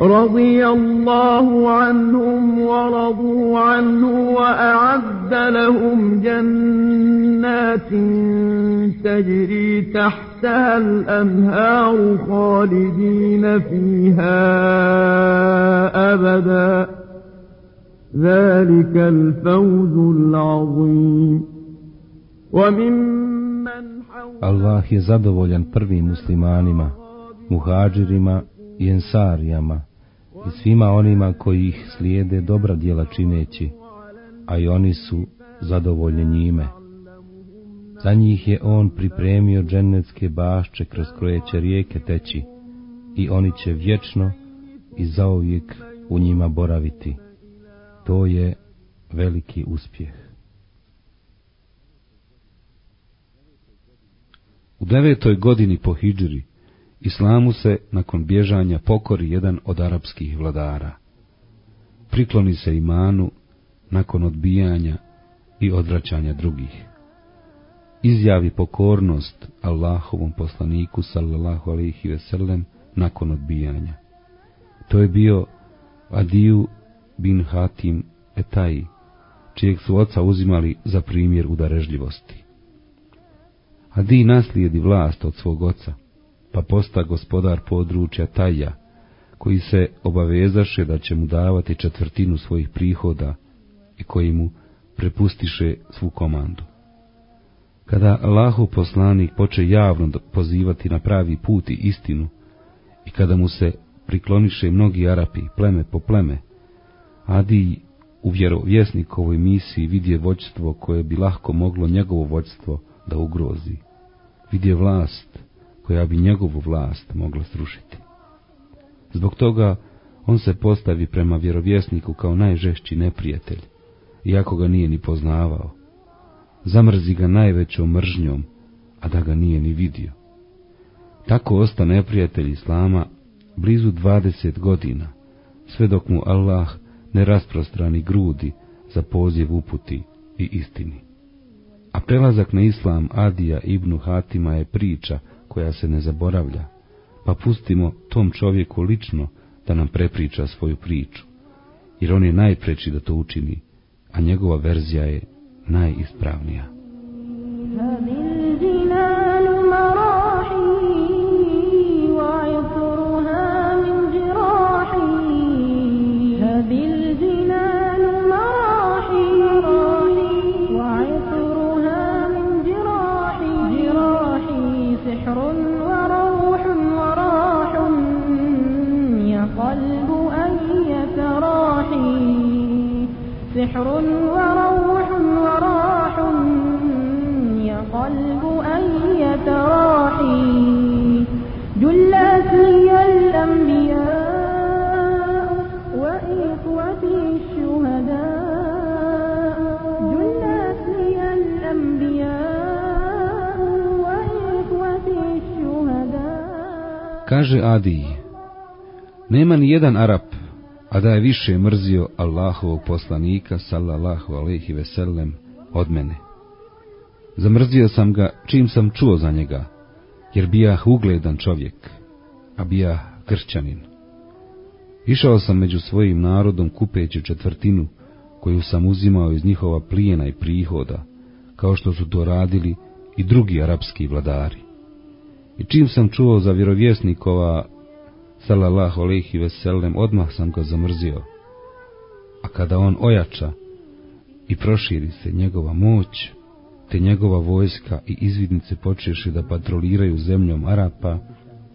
رضي الله عنهم ورضوا عنه وأعد لهم جنات تجري تحتها الأنهار خالدين فيها أبدا. ذلك الفوز العظيم. وممن Allah je zadovoljan prvim muslimanima, muhađirima i ensarijama i svima onima koji ih slijede dobra djela čineći, a i oni su zadovoljni njime. Za njih je on pripremio džennetske bašče kroz koje će rijeke teći i oni će vječno i zauvijek u njima boraviti. To je veliki uspjeh. U devetoj godini po Hidžri, Islamu se nakon bježanja pokori jedan od arapskih vladara. Prikloni se imanu nakon odbijanja i odvraćanja drugih. Izjavi pokornost Allahovom poslaniku sallallahu alaihi ve sellem nakon odbijanja. To je bio Adiju bin Hatim Etai, čijeg su oca uzimali za primjer u darežljivosti. Adi naslijedi vlast od svog oca, pa posta gospodar područja Taja, koji se obavezaše da će mu davati četvrtinu svojih prihoda i koji mu prepustiše svu komandu. Kada Allahu poslanik poče javno pozivati na pravi put i istinu i kada mu se prikloniše mnogi Arapi, pleme po pleme, Adi u vjerovjesnikovoj misiji vidje vođstvo koje bi lahko moglo njegovo vođstvo da ugrozi. Vidje vlast koja bi njegovu vlast mogla srušiti. Zbog toga on se postavi prema vjerovjesniku kao najžešći neprijatelj, iako ga nije ni poznavao. Zamrzi ga najvećom mržnjom, a da ga nije ni vidio. Tako osta neprijatelj Islama blizu dvadeset godina, sve dok mu Allah ne rasprostrani grudi za poziv uputi i istini. A prelazak na Islam Adija ibn Hatima je priča koja se ne zaboravlja, pa pustimo tom čovjeku lično da nam prepriča svoju priču, jer on je najpreći da to učini, a njegova verzija je najispravnija. Nema ni jedan Arap a da je više mrzio Allahovog poslanika, sallallahu alaihi veselem, od mene. Zamrzio sam ga čim sam čuo za njega, jer bijah ugledan čovjek, a bijah kršćanin. Išao sam među svojim narodom kupeći četvrtinu, koju sam uzimao iz njihova plijena i prihoda, kao što su to radili i drugi arapski vladari. I čim sam čuo za vjerovjesnikova sallallahu alaihi veselem, odmah sam ga zamrzio. A kada on ojača i proširi se njegova moć, te njegova vojska i izvidnice počeši da patroliraju zemljom Arapa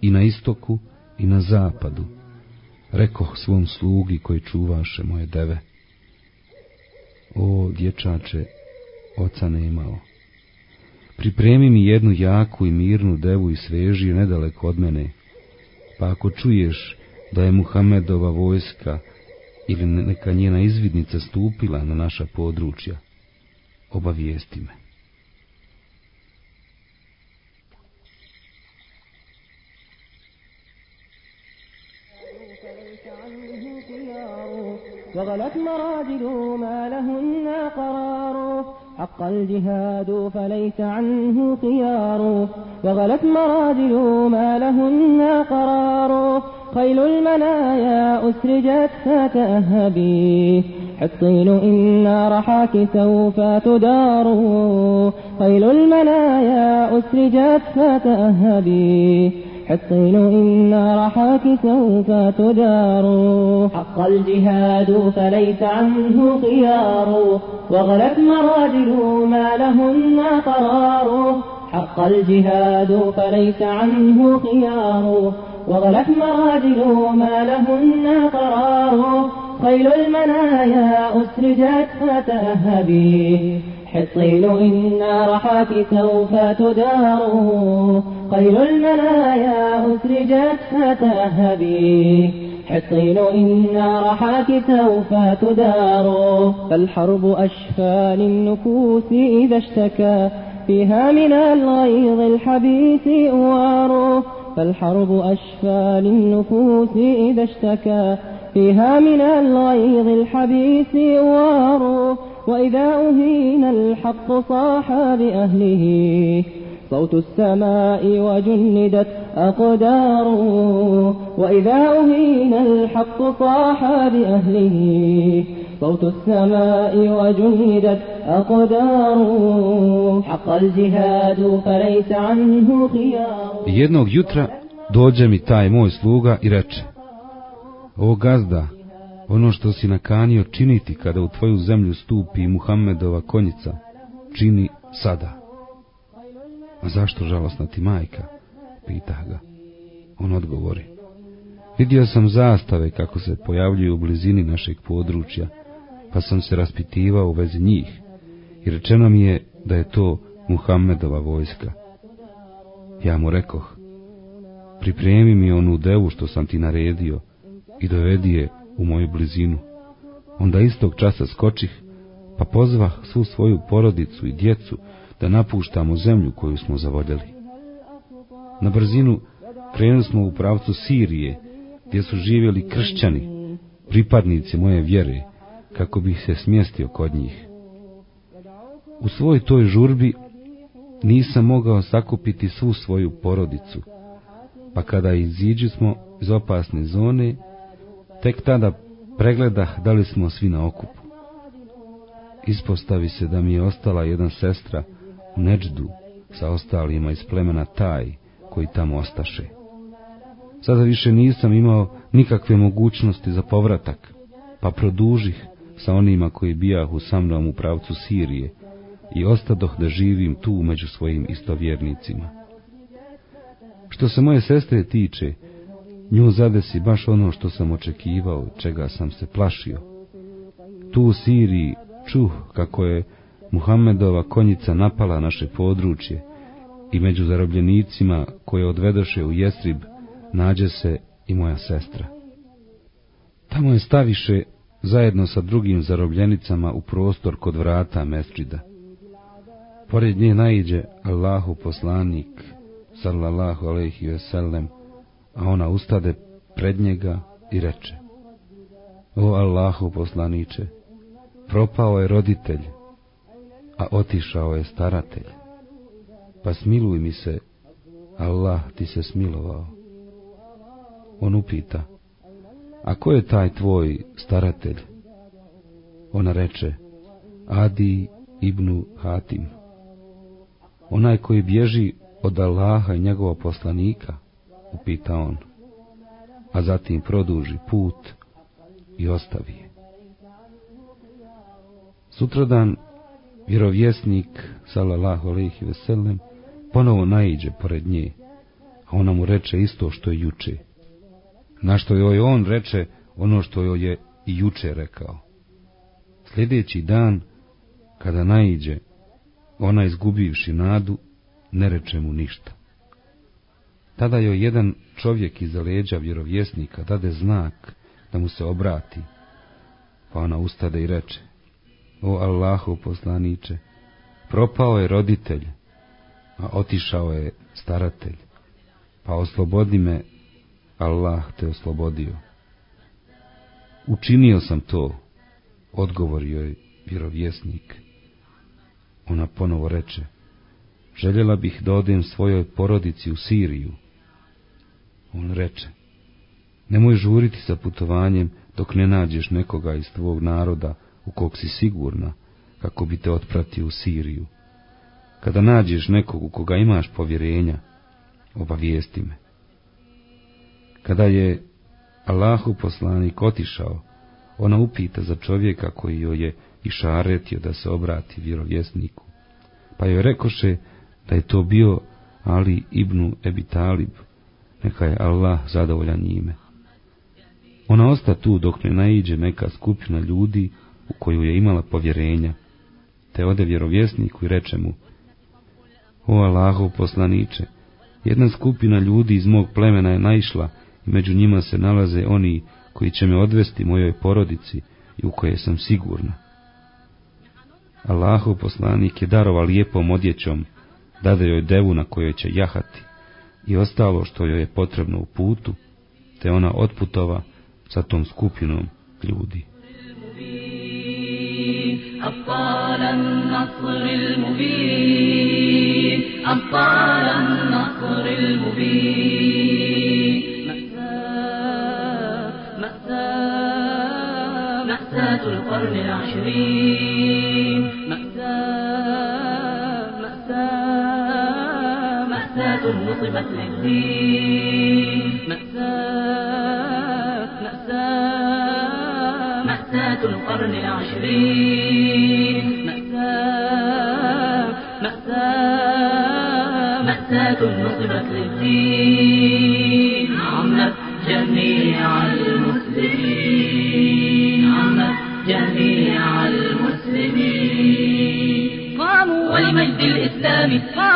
i na istoku i na zapadu, rekoh svom slugi koji čuvaše moje deve. O, dječače, oca nemao. Pripremi mi jednu jaku i mirnu devu i sveži nedaleko od mene, pa ako čuješ da je Muhamedova vojska ili neka njena izvidnica stupila na naša područja, obavijesti me. وغلت ما لهن حق الجهاد فليس عنه خيار. وغلت مراجل ما لهن قرار. خيل المنايا أسرجت فتأهبي حطين إن رحاك سوف تدار. خيل المنايا أسرجت فتأهبي حطين إن رحاك سوف تدار حق الجهاد فليس عنه خيار. وغلت مراجل ما لهن قرار. حق الجهاد فليس عنه خيار. وغلت مراجل ما لهن قرار. خيل المنايا أسرجت فتهبي. حصين إن رحاك سوف تدار. خيل المنايا أسرجت فتهبي. حصين إن رحاك سوف تدار. فالحرب أشفى للنفوس إذا اشتكى. فيها من الغيظ الحبيث أوار. فالحرب أشفى للنفوس إذا اشتكى. فيها من الغيظ الحبيث أوار. وإذا أهين الحق صاح بأهله صوت السماء وجندت أقدار وإذا أهين الحق صاح بأهله صوت السماء وجندت أقدار حق الجهاد فليس عنه خيار. Jednog jutra dođe mi taj moj sluga i reče O gazda, ono što si nakanio činiti kada u tvoju zemlju stupi Muhammedova konjica, čini sada. A zašto žalosna ti majka? Pita ga. On odgovori. Vidio sam zastave kako se pojavljuju u blizini našeg područja, pa sam se raspitivao u vezi njih i rečeno mi je da je to Muhammedova vojska. Ja mu rekoh, pripremi mi onu devu što sam ti naredio i dovedi je u moju blizinu. Onda istog časa skočih, pa pozvah svu svoju porodicu i djecu da napuštamo zemlju koju smo zavoljeli. Na brzinu krenuli smo u pravcu Sirije, gdje su živjeli kršćani, pripadnici moje vjere, kako bih se smjestio kod njih. U svoj toj žurbi nisam mogao sakupiti svu svoju porodicu, pa kada iziđi smo iz opasne zone, tek tada pregledah da li smo svi na okupu. Ispostavi se da mi je ostala jedna sestra u Neđdu sa ostalima iz plemena Taj koji tamo ostaše. Sada više nisam imao nikakve mogućnosti za povratak, pa produžih sa onima koji bijahu sa mnom u pravcu Sirije i ostadoh da živim tu među svojim istovjernicima. Što se moje sestre tiče, nju zadesi baš ono što sam očekivao, čega sam se plašio. Tu u Siriji čuh kako je Muhammedova konjica napala naše područje i među zarobljenicima koje odvedoše u Jesrib nađe se i moja sestra. Tamo je staviše zajedno sa drugim zarobljenicama u prostor kod vrata mesđida. Pored nje naiđe Allahu poslanik, sallallahu alaihi ve sellem, a ona ustade pred njega i reče, O Allahu poslaniče, propao je roditelj, a otišao je staratelj, pa smiluj mi se, Allah ti se smilovao. On upita, a ko je taj tvoj staratelj? Ona reče, Adi ibnu Hatim. Onaj koji bježi od Allaha i njegova poslanika, upita on, a zatim produži put i ostavi je. Sutradan vjerovjesnik, salallahu alaihi veselem, ponovo naiđe pored nje, a ona mu reče isto što je juče. Na što joj on reče ono što joj je i juče rekao. Sljedeći dan, kada naiđe, ona izgubivši nadu, ne reče mu ništa. Tada joj jedan čovjek iza leđa vjerovjesnika dade znak da mu se obrati, pa ona ustade i reče, o Allahu poslaniče, propao je roditelj, a otišao je staratelj, pa oslobodi me, Allah te oslobodio. Učinio sam to, Odgovorio je vjerovjesnik. Ona ponovo reče, željela bih da odem svojoj porodici u Siriju. On reče, nemoj žuriti sa putovanjem dok ne nađeš nekoga iz tvog naroda u kog si sigurna, kako bi te otpratio u Siriju. Kada nađeš nekog u koga imaš povjerenja, obavijesti me. Kada je Allahu poslanik otišao, ona upita za čovjeka koji joj je išaretio da se obrati vjerovjesniku. Pa joj rekoše da je to bio Ali ibn Ebi Talib, neka je Allah zadovoljan njime. Ona osta tu dok ne naiđe neka skupina ljudi u koju je imala povjerenja, te ode vjerovjesniku i reče mu, O Allahov poslaniče, jedna skupina ljudi iz mog plemena je naišla i među njima se nalaze oni koji će me odvesti mojoj porodici i u koje sam sigurna. Allahov poslanik je darova lijepom odjećom, dade joj devu na kojoj će jahati i ostalo što joj je potrebno u putu, te ona otputova sa tom skupinom ljudi. أبطال النصر المبين أبطال النصر المبين مأساة مأساة مأساة القرن العشرين مأساة نصبت للدين مأساة مأساة. مأساة القرن العشرين. مأساة مأساة. مأساة نصبت للدين عمت جميع المسلمين. عمت جميع المسلمين. قاموا ولمجد الإسلام. قاموا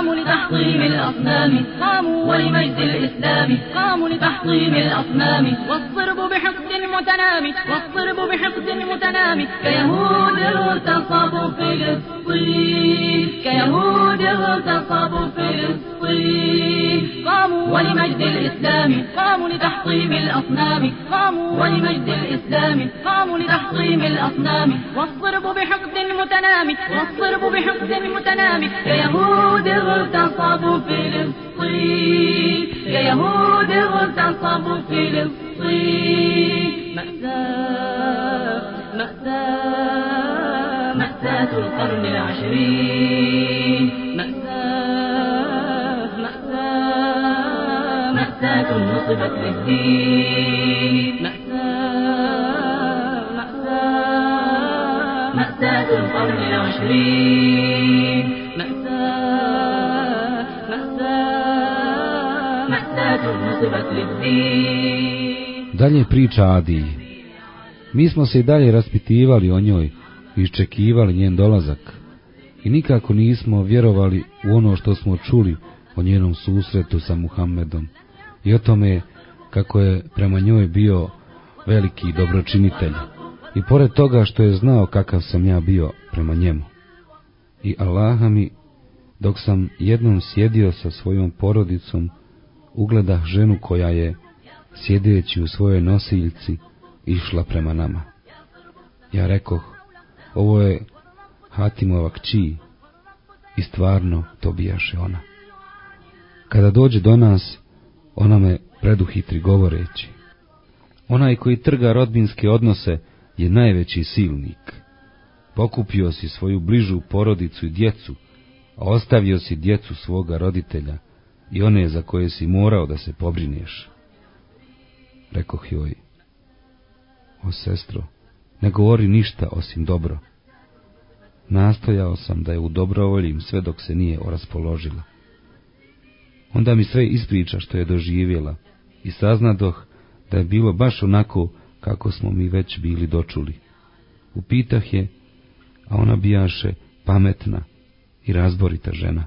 لتحطيم الأصنام. قاموا ولمجد الإسلام. قاموا لتحطيم الأصنام. والصرب بحقد متنامي والصرب بحقد متنامي كيهود اغتصبوا فلسطين كيهود اغتصبوا فلسطين قاموا ولمجد الإسلام قاموا لتحطيم الأصنام قاموا ولمجد الإسلام قاموا لتحطيم الأصنام. والصرب بحقد متنامي والصرب بحقد متنامي. كيهود اغتصبوا فلسطين كيهود اغتصبوا فلسطين مأساة مأساة مأساة القرن العشرين. مأساة مأساة نصبت للدين مأساة مأساة مأساة القرن العشرين مأساة مأساة مأساة نصبت للدين Dalje priča Adiji. Mi smo se i dalje raspitivali o njoj i iščekivali njen dolazak i nikako nismo vjerovali u ono što smo čuli o njenom susretu sa Muhammedom i o tome kako je prema njoj bio veliki dobročinitelj i pored toga što je znao kakav sam ja bio prema njemu. I Allaha mi, dok sam jednom sjedio sa svojom porodicom, ugledah ženu koja je, sjedeći u svojoj nosiljci, išla prema nama. Ja rekoh, ovo je Hatimova kći i stvarno to bijaše ona. Kada dođe do nas, ona me preduhitri govoreći. Onaj koji trga rodbinske odnose je najveći silnik. Pokupio si svoju bližu porodicu i djecu, a ostavio si djecu svoga roditelja i one za koje si morao da se pobrineš. Rekoh joj, o sestro, ne govori ništa osim dobro. Nastojao sam da je udobrovoljim sve dok se nije oraspoložila. Onda mi sve ispriča što je doživjela i saznadoh da je bilo baš onako kako smo mi već bili dočuli. Upitah je, a ona bijaše pametna i razborita žena.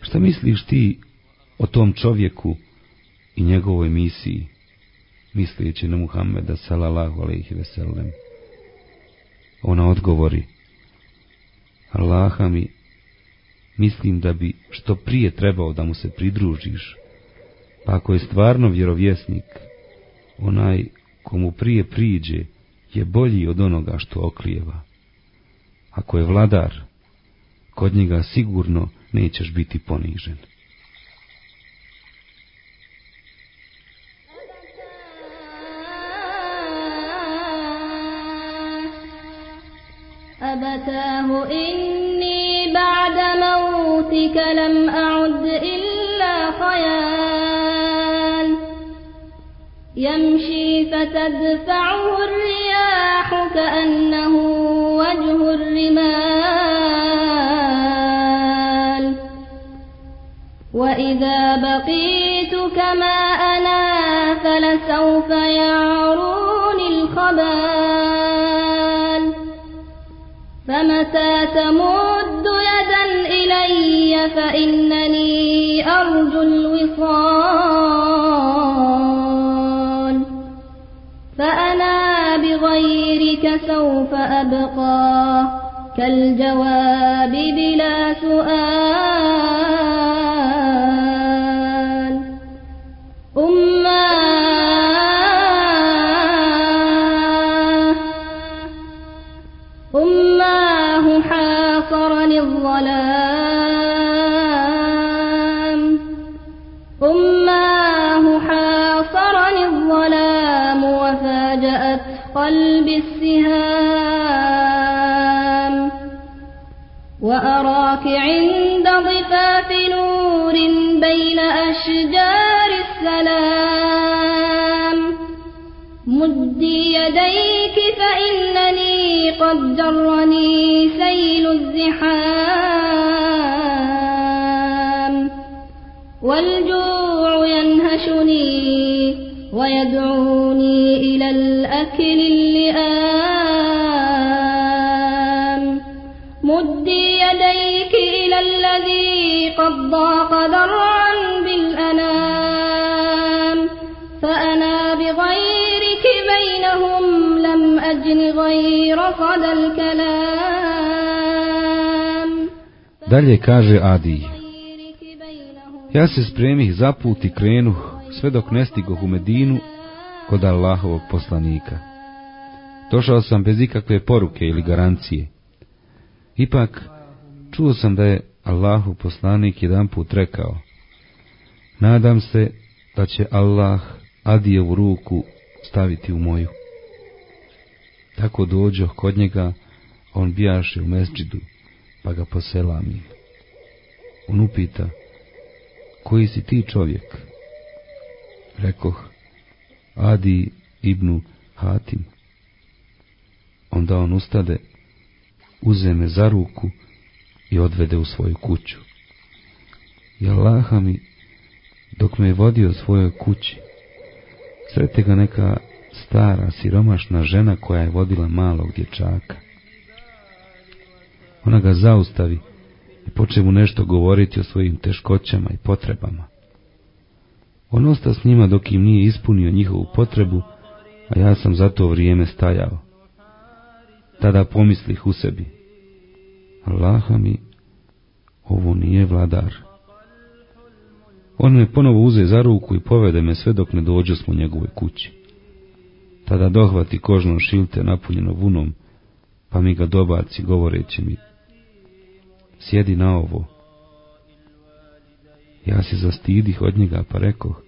Šta misliš ti o tom čovjeku i njegovoj misiji, misleći na Muhammeda salallahu alaihi veselem? Ona odgovori, Allaha mi, mislim da bi što prije trebao da mu se pridružiš, pa ako je stvarno vjerovjesnik, onaj komu prije priđe je bolji od onoga što oklijeva. Ako je vladar, kod njega sigurno nećeš biti ponižen. أبتاه إني بعد موتك لم أعد إلا خيال. يمشي فتدفعه الرياح كأنه وجه الرمال. وإذا بقيت كما أنا فلسوف يعروني الخبال. فمتى يدا فإنني أرجو الوصال. فأنا بغيرك سوف أبقى. كالجواب بلا سؤال. أشجار السلام. مدي يديك فإنني قد جرني سيل الزحام. والجوع ينهشني ويدعوني إلى الأكل Dalje kaže Adi, Ja se spremih za put i krenuh, sve dok nestigoh u Medinu kod Allahovog poslanika. Došao sam bez ikakve poruke ili garancije. Ipak, čuo sam da je Allahu poslanik jedan put rekao, nadam se da će Allah Adijevu ruku staviti u moju. Tako dođo kod njega, on bijaše u mesđidu, pa ga poselamim. On upita, koji si ti čovjek? Rekoh, Adi ibnu Hatim. Onda on ustade, uze me za ruku i odvede u svoju kuću. I Allaha mi, dok me je vodio svojoj kući, srete ga neka stara, siromašna žena koja je vodila malog dječaka. Ona ga zaustavi i poče mu nešto govoriti o svojim teškoćama i potrebama. On osta s njima dok im nije ispunio njihovu potrebu, a ja sam za to vrijeme stajao. Tada pomislih u sebi, Allaha mi, ovo nije vladar. On me ponovo uze za ruku i povede me sve dok ne dođe smo njegovoj kući. Tada dohvati kožno šilte napunjeno vunom, pa mi ga dobaci govoreći mi, sjedi na ovo. Ja se zastidih od njega pa rekoh,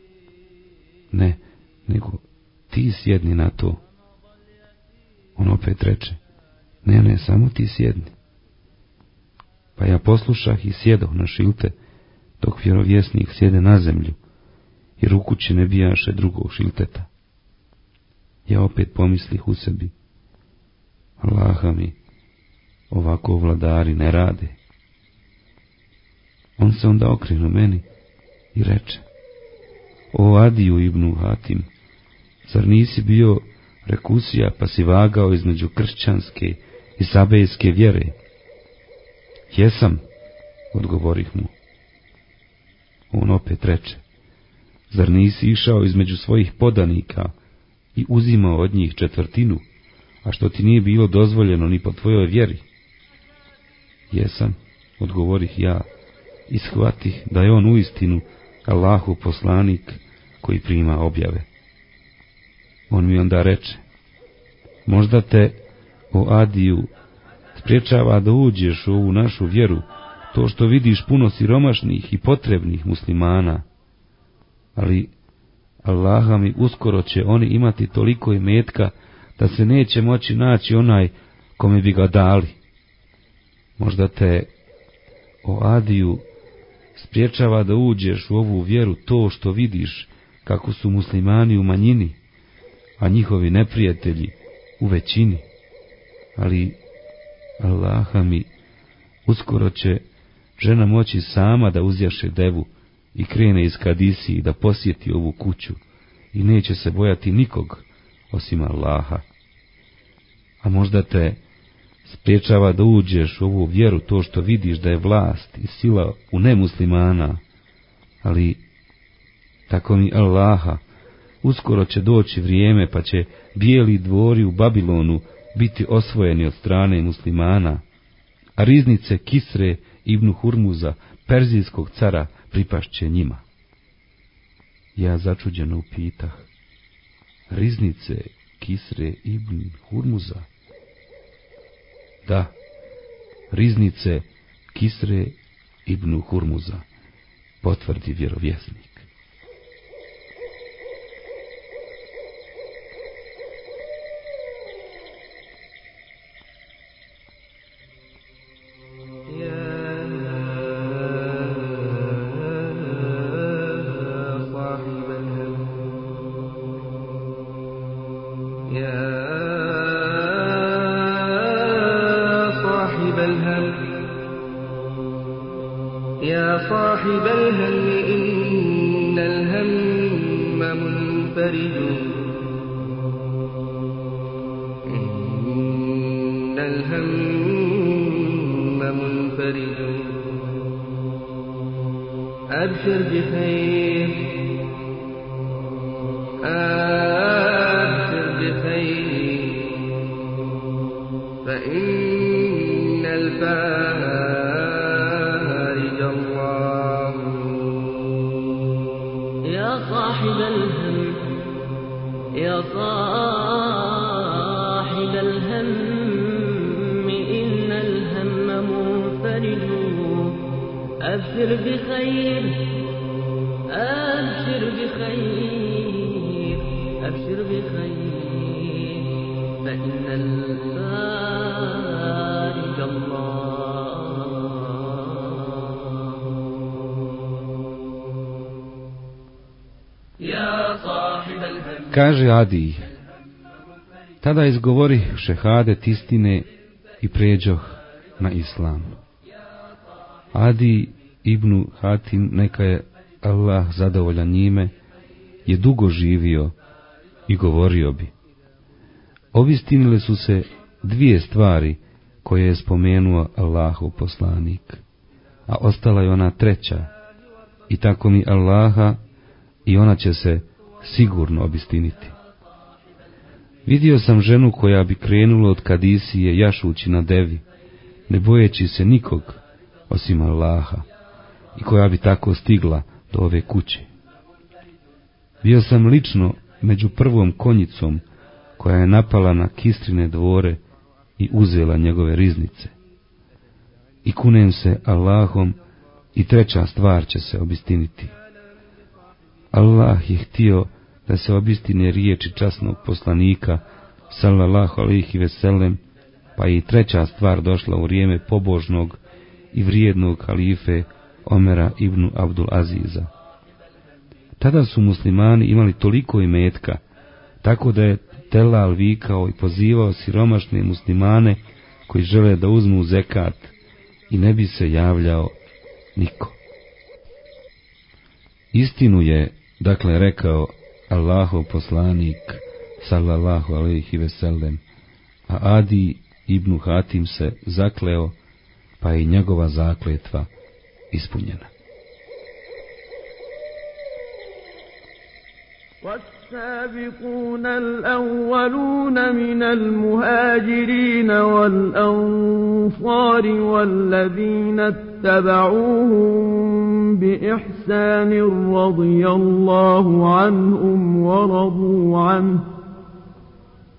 ne, nego ti sjedni na to. On opet reče, ne, ne, samo ti sjedni. Pa ja poslušah i sjedoh na šilte, dok vjerovjesnik sjede na zemlju, jer u kući ne bijaše drugog šilteta. Ja opet pomislih u sebi, Allaha mi, ovako vladari ne rade. On se onda okrenu meni i reče, o Adiju ibnu Hatim, zar nisi bio rekusija pa si vagao između kršćanske i sabejske vjere? Jesam, odgovorih mu. On opet reče, zar nisi išao između svojih podanika i uzimao od njih četvrtinu, a što ti nije bilo dozvoljeno ni po tvojoj vjeri? Jesam, odgovorih ja, i shvatih da je on uistinu Allahu poslanik koji prima objave. On mi onda reče, Možda te, o Adiju, spriječava da uđeš u ovu našu vjeru, to što vidiš puno siromašnih i potrebnih muslimana. Ali, Allaha mi uskoro će oni imati toliko imetka, da se neće moći naći onaj kome bi ga dali. Možda te, o Adiju, spriječava da uđeš u ovu vjeru to što vidiš kako su muslimani u manjini, a njihovi neprijatelji u većini. Ali, Allaha mi, uskoro će žena moći sama da uzjaše devu i krene iz Kadisiji da posjeti ovu kuću i neće se bojati nikog osim Allaha. A možda te spriječava da uđeš u ovu vjeru to što vidiš da je vlast i sila u nemuslimana, ali tako mi Allaha, uskoro će doći vrijeme pa će bijeli dvori u Babilonu biti osvojeni od strane muslimana, a riznice Kisre ibn Hurmuza, perzijskog cara, pripašće njima. Ja začuđeno upitah, riznice Kisre ibn Hurmuza? da riznice Kisre ibn Hurmuza, potvrdi vjerovjesnik. Yeah. يا صاحب الهم إن الهم منفرج. إن الهم منفرج. أبشر بخير. أبشر بخير أبشر بخير أبشر بخير فإن الفارج الله يا صاحب الهم Kaže Adi, tada izgovori šehadet istine i pređoh na islam. Adi ibn Hatim, neka je Allah zadovoljan njime, je dugo živio i govorio bi. Ovistinile su se dvije stvari koje je spomenuo Allahov poslanik, a ostala je ona treća, i tako mi Allaha i ona će se sigurno obistiniti. Vidio sam ženu koja bi krenula od Kadisije jašući na devi, ne bojeći se nikog osim Allaha, i koja bi tako stigla do ove kuće. Bio sam lično među prvom konjicom koja je napala na Kistrine dvore i uzela njegove riznice. I kunem se Allahom i treća stvar će se obistiniti. Allah je htio da se obistine riječi časnog poslanika, sallallahu alihi veselem, pa i treća stvar došla u vrijeme pobožnog i vrijednog halife Omera ibn Abdul Aziza. Tada su muslimani imali toliko imetka, tako da je Telal vikao i pozivao siromašne muslimane koji žele da uzmu zekat i ne bi se javljao niko. Istinu je, dakle, rekao Allahov poslanik, sallallahu alaihi veselem, a Adi ibn Hatim se zakleo, pa je njegova zakletva ispunjena. والسابقون الأولون من المهاجرين والأنصار والذين اتبعوهم بإحسان رضي الله عنهم ورضوا عنه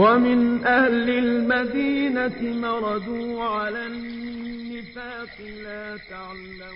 ومن أهل المدينة مردوا على النفاق لا تعلمهم